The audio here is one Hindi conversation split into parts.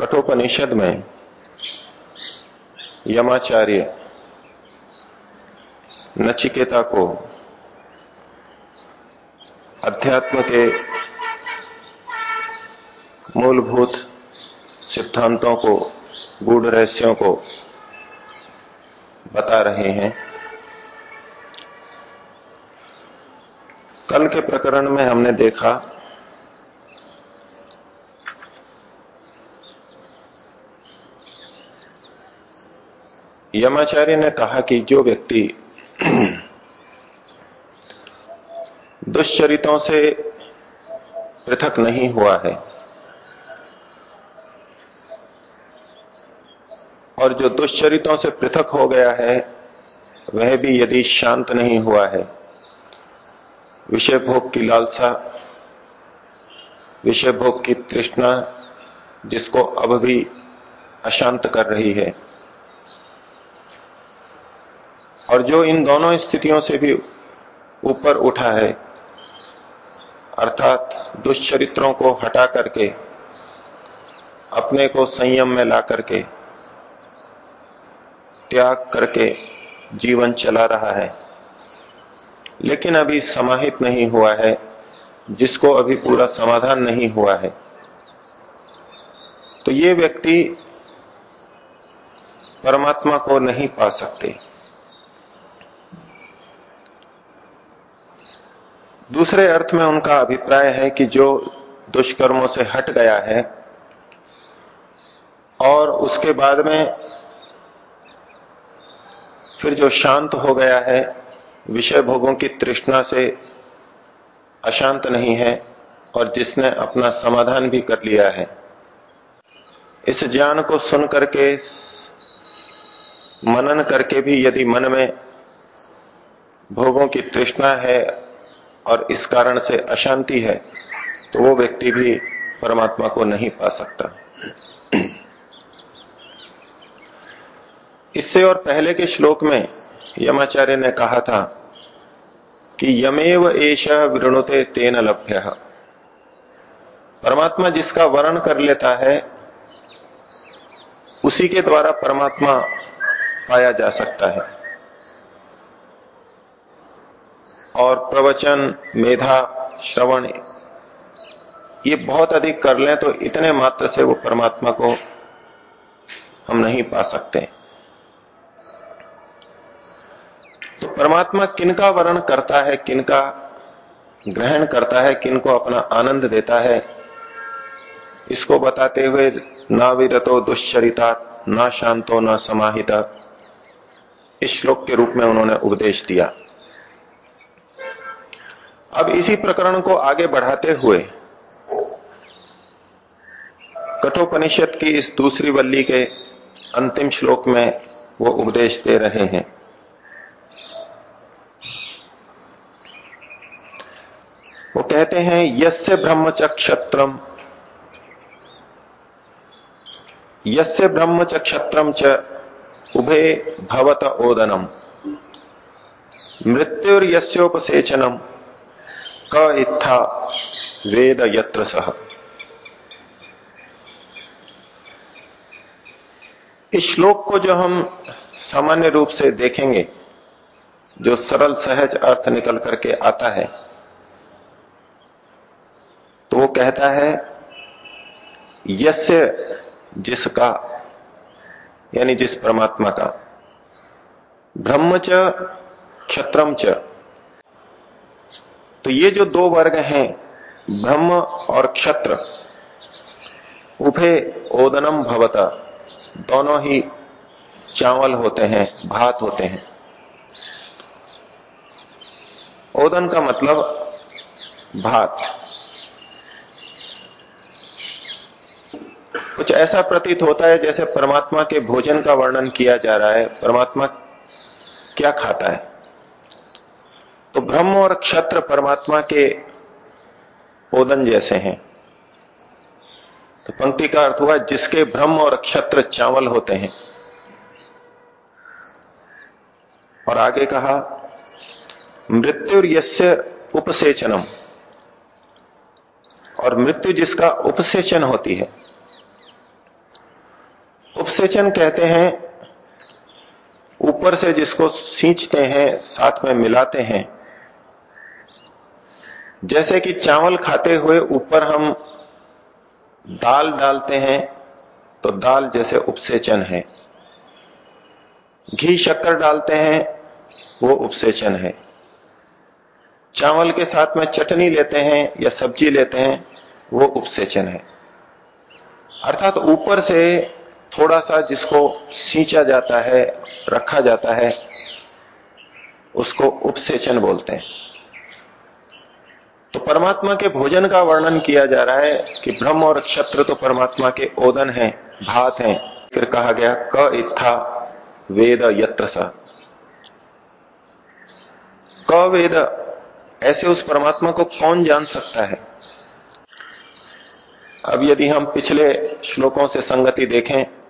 कठोपनिषद में यमाचार्य नचिकेता को अध्यात्म के मूलभूत सिद्धांतों को, गूढ़ रहस्यों को बता रहे हैं। कल के प्रकरण में हमने देखा यमाचार्य ने कहा कि जो व्यक्ति दुश्चरितों से पृथक नहीं हुआ है और जो दुश्चरितों से पृथक हो गया है, वह भी यदि शांत नहीं हुआ है। विषय भोग की लालसा विषय भोग की तृष्णा जिसको अब भी अशांत कर रही है। और जो इन दोनों स्थितियों से भी ऊपर उठा है, अर्थात दुष्चरित्रों को हटा करके, अपने को संयम में ला करके त्याग करके जीवन चला रहा है। लेकिन अभी समाहित नहीं हुआ है, जिसको अभी पूरा समाधान नहीं हुआ है। तो ये व्यक्ति परमात्मा को नहीं पा सकते। दूसरे अर्थ में उनका अभिप्राय है कि जो दुष्कर्मों से हट गया है और उसके बाद में फिर जो शांत हो गया है, विषय भोगों की तृष्णा से अशांत नहीं है और जिसने अपना समाधान भी कर लिया है। इस ज्ञान को सुन करके मनन करके भी यदि मन में भोगों की तृष्णा है और इस कारण से अशांति है तो वो व्यक्ति भी परमात्मा को नहीं पा सकता। इससे और पहले के श्लोक में यमाचार्य ने कहा था कि यमेव एश वृणुते तेन लभ्य। परमात्मा जिसका वर्ण कर लेता है, उसी के द्वारा परमात्मा पाया जा सकता है। और प्रवचन, मेधा, श्रवण, ये बहुत अधिक कर लें तो इतने मात्र से वो परमात्मा को हम नहीं पा सकते। तो परमात्मा किनका वर्ण करता है, किनका ग्रहण करता है, किनको अपना आनंद देता है, इसको बताते हुए ना विरतो दुश्चरिता, ना शांतो, ना समाहिता, इस श्लोक के रूप में उन्होंने उपदेश दिया। अब इसी प्रकरण को आगे बढ़ाते हुए कठोपनिषद की इस दूसरी वल्ली के अंतिम श्लोक में वो उपदेश दे रहे हैं। वो कहते हैं, यस्य ब्रह्मचक्षत्रम यस्य ब्रह्मचक्षत्रम च उभे भवत ओदनम मृत्युर्यस्योपसेचनम क इत्था वेद यत्र सह इस श्लोक को जो हम सामान्य रूप से देखेंगे, जो सरल सहज अर्थ निकल करके आता है कहता है, यस्य जिसका, यानी जिस परमात्मा का, ब्रह्म च, क्षत्रम च। तो ये जो दो वर्ग हैं, ब्रह्म और क्षत्र, उभे ओदनम भवता, दोनों ही चावल होते हैं, भात होते हैं। ओदन का मतलब भात। कुछ ऐसा प्रतीत होता है जैसे परमात्मा के भोजन का वर्णन किया जा रहा है। परमात्मा क्या खाता है? तो ब्रह्म और क्षत्र परमात्मा के ओदन जैसे हैं। तो पंक्ति का अर्थ हुआ, जिसके ब्रह्म और क्षत्र चावल होते हैं। और आगे कहा मृत्यु यस्य उपसेचनम। और मृत्यु जिसका उपसेचन होती है उपसेचन कहते हैं, ऊपर से जिसको सींचते हैं, साथ में मिलाते हैं। जैसे कि चावल खाते हुए ऊपर हम दाल डालते हैं तो दाल जैसे उपसेचन है। घी शक्कर डालते हैं, वो उपसेचन है। चावल के साथ में चटनी लेते हैं या सब्ज़ी लेते हैं, वो उपसेचन है। अर्थात ऊपर से थोड़ा सा जिसको सींचा जाता है, रखा जाता है, उसको उपसेचन बोलते हैं। तो परमात्मा के भोजन का वर्णन किया जा रहा है कि ब्रह्म और क्षत्र तो परमात्मा के ओदन हैं, भात हैं। फिर कहा गया, क इत्था वेद यत्र स। क वेद ऐसे उस परमात्मा को कौन जान सकता है? अब यदि हम पिछले श्लोकों से संगति देखें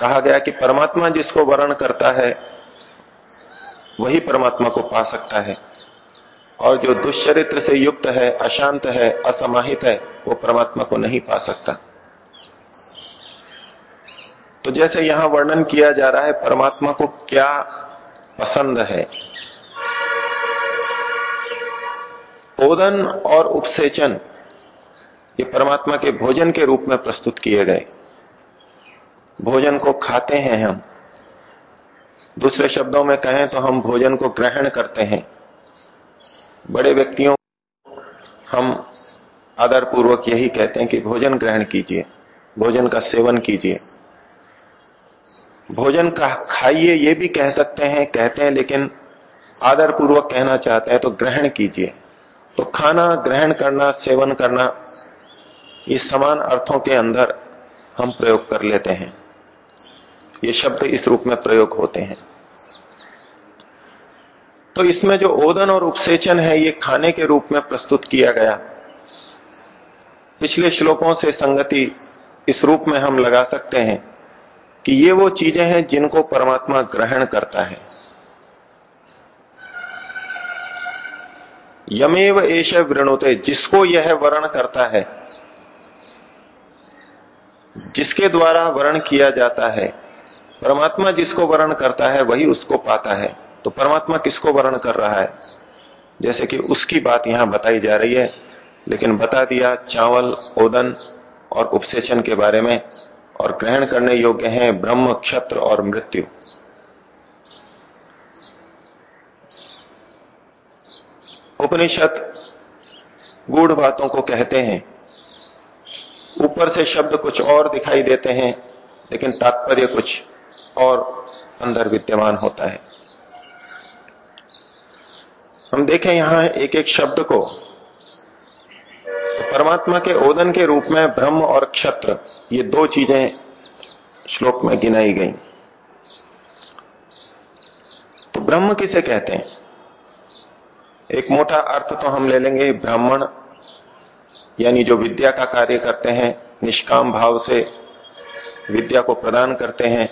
कहा गया कि परमात्मा जिसको वर्ण करता है, वही परमात्मा को पा सकता है। और जो दुष्चरित्र से युक्त है, अशांत है, असमाहित है, वो परमात्मा को नहीं पा सकता। तो जैसे यहाँ वर्णन किया जा रहा है, परमात्मा को क्या पसंद है? ओदन और उपसेचन, ये परमात्मा के भोजन के रूप में प्रस्तुत किए गए। भोजन को खाते हैं हम। दूसरे शब्दों में कहें तो हम भोजन को ग्रहण करते हैं। बड़े व्यक्तियों हम आदर पूर्वक यही कहते हैं कि भोजन ग्रहण कीजिए, भोजन का सेवन कीजिए। भोजन का खाइए, ये भी कह सकते हैं, कहते हैं, लेकिन आदर पूर्वक कहना चाहते हैं तो ग्रहण कीजिए। तो खाना ग्रहण करना, सेवन करना, ये समान अर्थों के अंदर हम प्रयोग कर लेते हैं। ये शब्द इस रूप में प्रयोग होते हैं। तो इसमें जो ओदन और उपसेचन है, ये खाने के रूप में प्रस्तुत किया गया। पिछले श्लोकों से संगति इस रूप में हम लगा सकते हैं कि ये वो चीज़ें हैं जिनको परमात्मा ग्रहण करता है। यमेव एश वृणुते, जिसको यह वर्ण करता है, जिसके द्वारा वर्ण किया जाता है परमात्मा जिसको वर्ण करता है, वही उसको पाता है। तो परमात्मा किसको वर्ण कर रहा है? जैसे कि उसकी बात यहाँ बताई जा रही है, लेकिन बता दिया चावल, ओदन और उपसेचन के बारे में, और ग्रहण करने योग्य हैं ब्रह्म, क्षत्र और मृत्यु। उपनिषद गूढ़ बातों को कहते हैं। ऊपर से शब्द कुछ और दिखाई देते हैं, लेकिन तात्पर्य कुछ और अंदर विद्यमान होता है। हम देखें यहाँ एक एक शब्द को। तो परमात्मा के ओदन के रूप में ब्रह्म और क्षत्र, ये दो चीज़ें श्लोक में गिनाई गई। तो ब्रह्म किसे कहते हैं? एक मोटा अर्थ तो हम ले लेंगे, ब्राह्मण, यानी जो विद्या का कार्य करते हैं, निष्काम भाव से विद्या को प्रदान करते हैं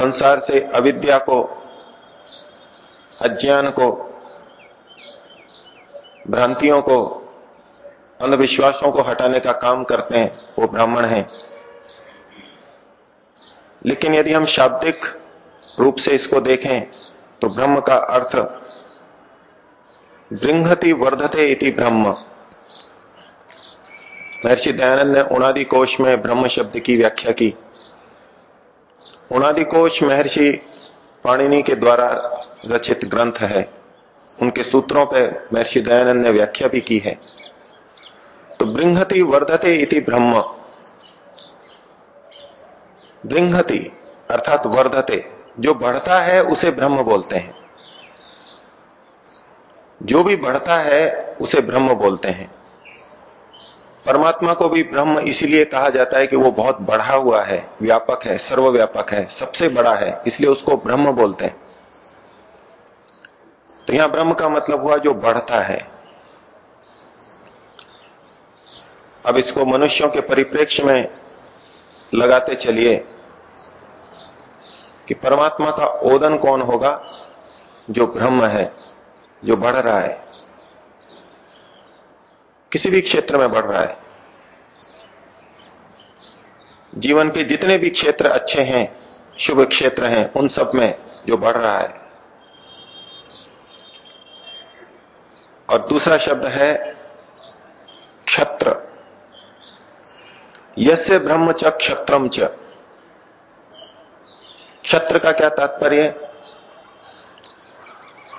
संसार से अविद्या को, अज्ञान को, भ्रांतियों को, अंधविश्वासों को हटाने का काम करते हैं, वो ब्राह्मण हैं। लेकिन यदि हम शाब्दिक रूप से इसको देखें तो ब्रह्म का अर्थ बृंहति वर्धते इति ब्रह्म। महर्षि दयानंद ने उनादि कोश में ब्रह्म शब्द की व्याख्या की। उनादि कोश महर्षि पाणिनि के द्वारा रचित ग्रंथ है। उनके सूत्रों पर महर्षि दयानंद ने व्याख्या भी की है। तो बृंहति वर्धते इति ब्रह्म। बृंहति अर्थात वर्धते, जो बढ़ता है उसे ब्रह्म बोलते हैं। जो भी बढ़ता है उसे ब्रह्म बोलते हैं। परमात्मा को भी ब्रह्म इसीलिए कहा जाता है कि वो बहुत बढ़ा हुआ है, व्यापक है, सर्वव्यापक है, सबसे बड़ा है, इसलिए उसको ब्रह्म बोलते हैं। तो यहाँ ब्रह्म का मतलब हुआ जो बढ़ता है। अब इसको मनुष्यों के परिप्रेक्ष्य में लगाते चलिए कि परमात्मा का ओदन कौन होगा? जो ब्रह्म है, जो बढ़ रहा है। किसी भी क्षेत्र में बढ़ रहा है। जीवन के जितने भी क्षेत्र अच्छे हैं, शुभ क्षेत्र हैं, उन सब में जो बढ़ रहा है। और दूसरा शब्द है क्षत्र। यसे ब्रह्म च क्षत्रम च क्षत्र का क्या तात्पर्य?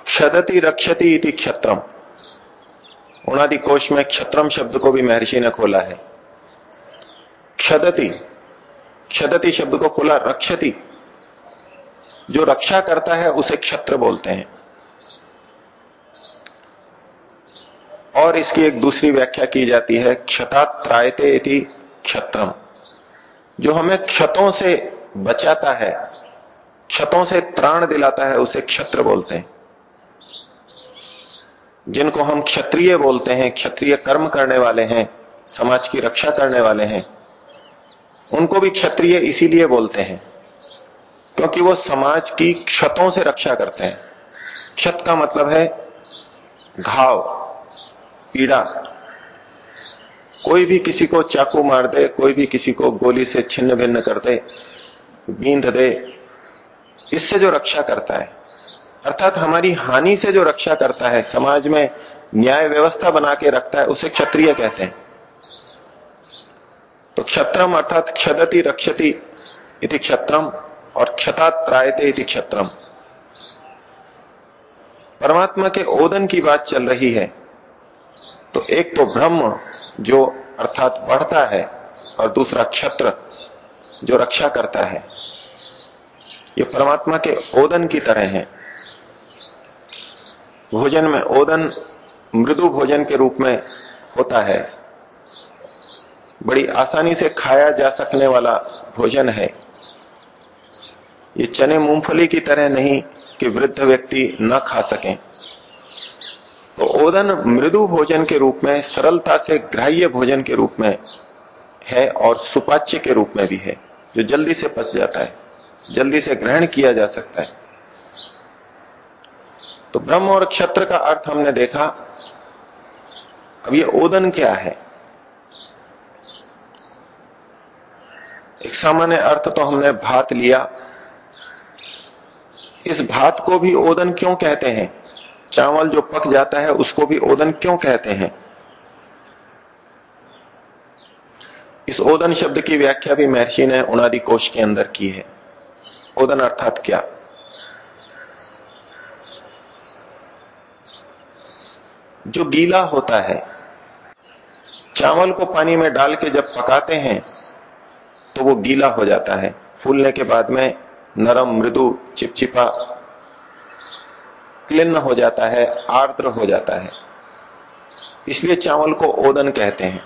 क्षदति रक्षति इति क्षत्रम उनादि कोश में क्षत्रम शब्द को भी महर्षि ने खोला है। क्षदति क्षदति शब्द को खोला, रक्षति। जो रक्षा करता है, उसे क्षत्र बोलते हैं। और इसकी एक दूसरी व्याख्या की जाती है क्षता त्रायते इति क्षत्रम। जो हमें क्षतों से बचाता है, क्षतों से त्राण दिलाता है, उसे क्षत्र बोलते हैं। जिनको हम क्षत्रिय बोलते हैं, क्षत्रिय कर्म करने वाले हैं, समाज की रक्षा करने वाले हैं उनको भी क्षत्रिय इसीलिए बोलते हैं, क्योंकि वो समाज की क्षतों से रक्षा करते हैं। क्षत का मतलब है घाव, पीड़ा। कोई भी किसी को चाकू मार दे, कोई भी किसी को गोली से छिन्न भिन्न कर दे बींद दे, इससे जो रक्षा करता है, अर्थात हमारी हानि से जो रक्षा करता है, समाज में न्याय व्यवस्था बना के रखता है, उसे क्षत्रिय कहते हैं। तो क्षत्रम अर्थात क्षदति रक्षति इति क्षत्रम और त्रायते इति क्षत्रम। परमात्मा के ओदन की बात चल रही है तो एक तो ब्रह्म जो अर्थात बढ़ता है और दूसरा क्षत्र जो रक्षा करता है। ये परमात्मा के ओदन की तरह है। भोजन में ओदन मृदु भोजन के रूप में होता है। बड़ी आसानी से खाया जा सकने वाला भोजन है। ये चने मूंगफली की तरह नहीं कि वृद्ध व्यक्ति न खा सकें। तो ओदन मृदु भोजन के रूप में, सरलता से ग्राह्य भोजन के रूप में है और सुपाच्य के रूप में भी है, जो जल्दी से पच जाता है, जल्दी से ग्रहण किया जा सकता है। तो ब्रह्म और क्षत्र का अर्थ हमने देखा। अब ये ओदन क्या है? एक सामान्य अर्थ तो हमने भात लिया। इस भात को भी ओदन क्यों कहते हैं? चावल जो पक जाता है, उसको भी ओदन क्यों कहते हैं? इस ओदन शब्द की व्याख्या भी महर्षि ने उनादि कोश के अंदर की है। ओदन अर्थात क्या? जो गीला होता है, चावल को पानी में डाल के जब पकाते हैं तो वो गीला हो जाता है। फूलने के बाद में नरम, मृदु, चिपचिपा क्लिन्न हो जाता है, आर्द्र हो जाता है। इसलिए चावल को ओदन कहते हैं।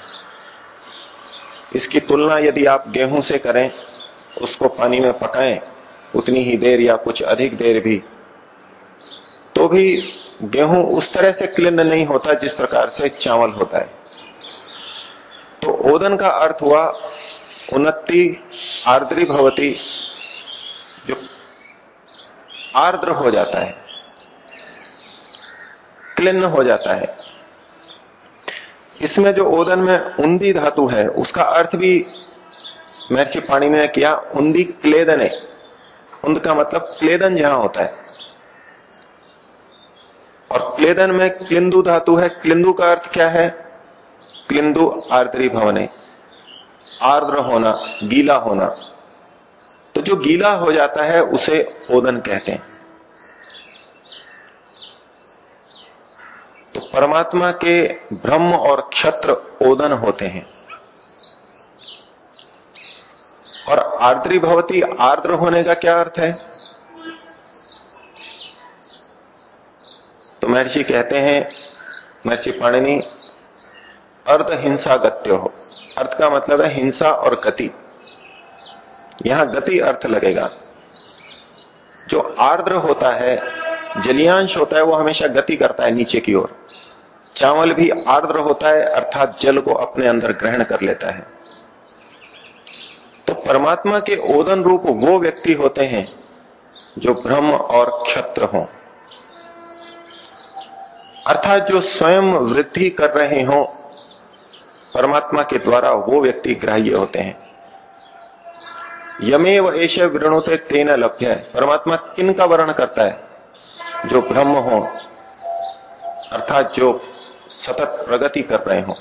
इसकी तुलना यदि आप गेहूँ से करें, उसको पानी में पकाएँ, उतनी ही देर या कुछ अधिक देर भी तो भी गेहूँ उस तरह से क्लिन्न नहीं होता जिस प्रकार से चावल होता है। तो ओदन का अर्थ हुआ उन्नति, आर्द्री भवती, जो आर्द्र हो जाता है क्लिन्न हो जाता है। इसमें जो ओदन में उन्दी धातु है, उसका अर्थ भी महर्षि पाणी ने किया उन्दी क्लेदने। उन्द का मतलब क्लेदन जहाँ होता है। और क्लेदन में क्लिंदु धातु है, क्लिंदु का अर्थ क्या है? क्लिंदु आर्द्री भवने। आर्द्र होना, गीला होना। तो जो गीला हो जाता है, उसे ओदन कहते हैं। तो परमात्मा के ब्रह्म और क्षत्र ओदन होते हैं। और आर्द्री भवती आर्द्र होने का क्या अर्थ है? तो महर्षि कहते हैं, महर्षि पाणिनि अर्ध हिंसा गत्य हो। अर्थ का मतलब है हिंसा और गति। यहाँ गति अर्थ लगेगा। जो आर्द्र होता है, जलियांश होता है, वो हमेशा गति करता है नीचे की ओर। चावल भी आर्द्र होता है, अर्थात जल को अपने अंदर ग्रहण कर लेता है। तो परमात्मा के ओदन रूप वो व्यक्ति होते हैं, जो ब्रह्म और क्षत्र हो। अर्थात जो स्वयं वृद्धि कर रहे हो परमात्मा के द्वारा वो व्यक्ति ग्राह्य होते हैं। यमेव ऐश वृणुते तेन लभ्य। है परमात्मा किन का वर्ण करता है? जो ब्रह्म हो, अर्थात जो सतत प्रगति कर रहे हो।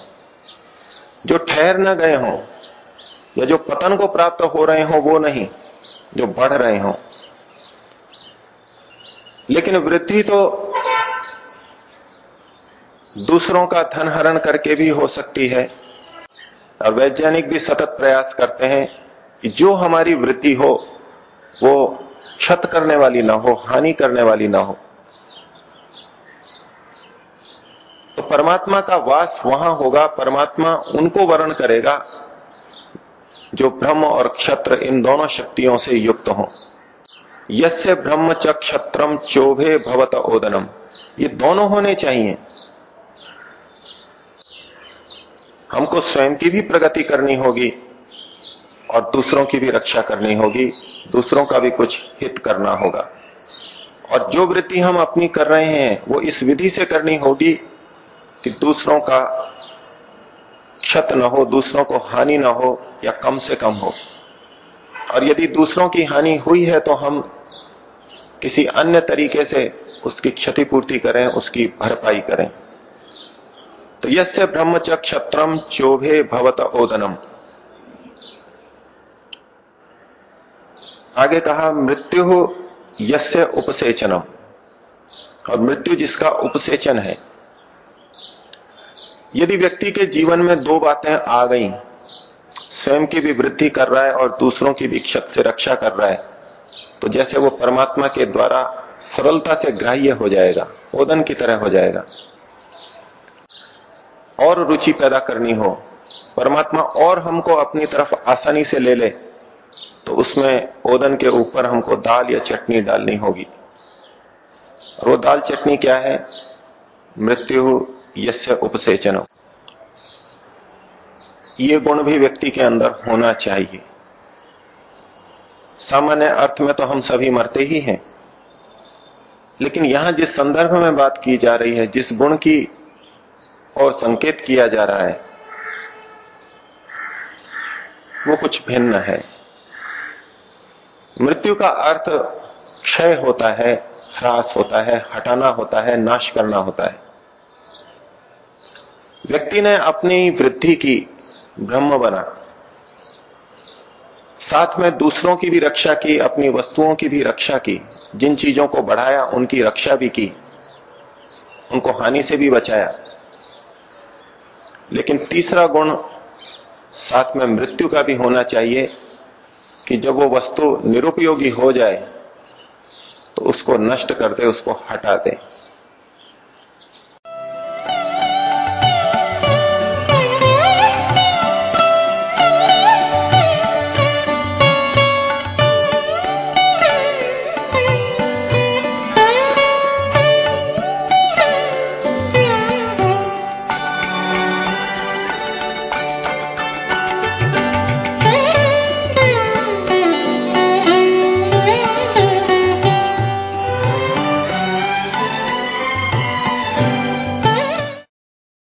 जो ठहर न गए हो, या जो पतन को प्राप्त हो रहे हो, वो नहीं, जो बढ़ रहे हो। लेकिन वृद्धि तो दूसरों का धन हरण करके भी हो सकती है। वैज्ञानिक भी सतत प्रयास करते हैं कि जो हमारी वृत्ति हो, वो क्षत करने वाली ना हो, हानि करने वाली ना हो। तो परमात्मा का वास वहाँ होगा, परमात्मा उनको वर्ण करेगा, जो ब्रह्म और क्षत्र इन दोनों शक्तियों से युक्त हो। यस्य ब्रह्म च क्षत्रम चोभे भवत ओदनम। ये दोनों होने चाहिए। हमको स्वयं की भी प्रगति करनी होगी और दूसरों की भी रक्षा करनी होगी। दूसरों का भी कुछ हित करना होगा। और जो वृत्ति हम अपनी कर रहे हैं, वो इस विधि से करनी होगी कि दूसरों का क्षत न हो, दूसरों को हानि न हो या कम से कम हो। और यदि दूसरों की हानि हुई है तो हम किसी अन्य तरीके से उसकी क्षतिपूर्ति करें, उसकी भरपाई करें। तो यस्य ब्रह्मच क्षत्रम चोभे भवत ओदनम। आगे कहा, मृत्यु यस्य उपसेचनम। और मृत्यु जिसका उपसेचन है। यदि व्यक्ति के जीवन में दो बातें आ गई, स्वयं की भी वृद्धि कर रहा है और दूसरों की भी क्षत से रक्षा कर रहा है तो जैसे वो परमात्मा के द्वारा सरलता से ग्राह्य हो जाएगा, ओदन की तरह हो जाएगा। और रुचि पैदा करनी हो, परमात्मा और हमको अपनी तरफ़ आसानी से ले ले तो उसमें ओदन के ऊपर हमको दाल या चटनी डालनी होगी। और वो दाल चटनी क्या है? मृत्यु यस्य उपसेचन ये गुण भी व्यक्ति के अंदर होना चाहिए। सामान्य अर्थ में तो हम सभी मरते ही हैं। लेकिन यहाँ जिस संदर्भ में बात की जा रही है, जिस गुण की और संकेत किया जा रहा है। वो कुछ भिन्न है। मृत्यु का अर्थ क्षय होता है, ह्रास होता है, हटाना होता है, नाश करना होता है। व्यक्ति ने अपनी वृद्धि की ब्रह्म बना। साथ में दूसरों की भी रक्षा की, अपनी वस्तुओं की भी रक्षा की, जिन चीज़ों को बढ़ाया, उनकी रक्षा भी की, उनको हानि से भी बचाया। लेकिन तीसरा गुण साथ में मृत्यु का भी होना चाहिए कि जब वो वस्तु निरुपयोगी हो जाए तो उसको नष्ट कर दे उसको हटा दे।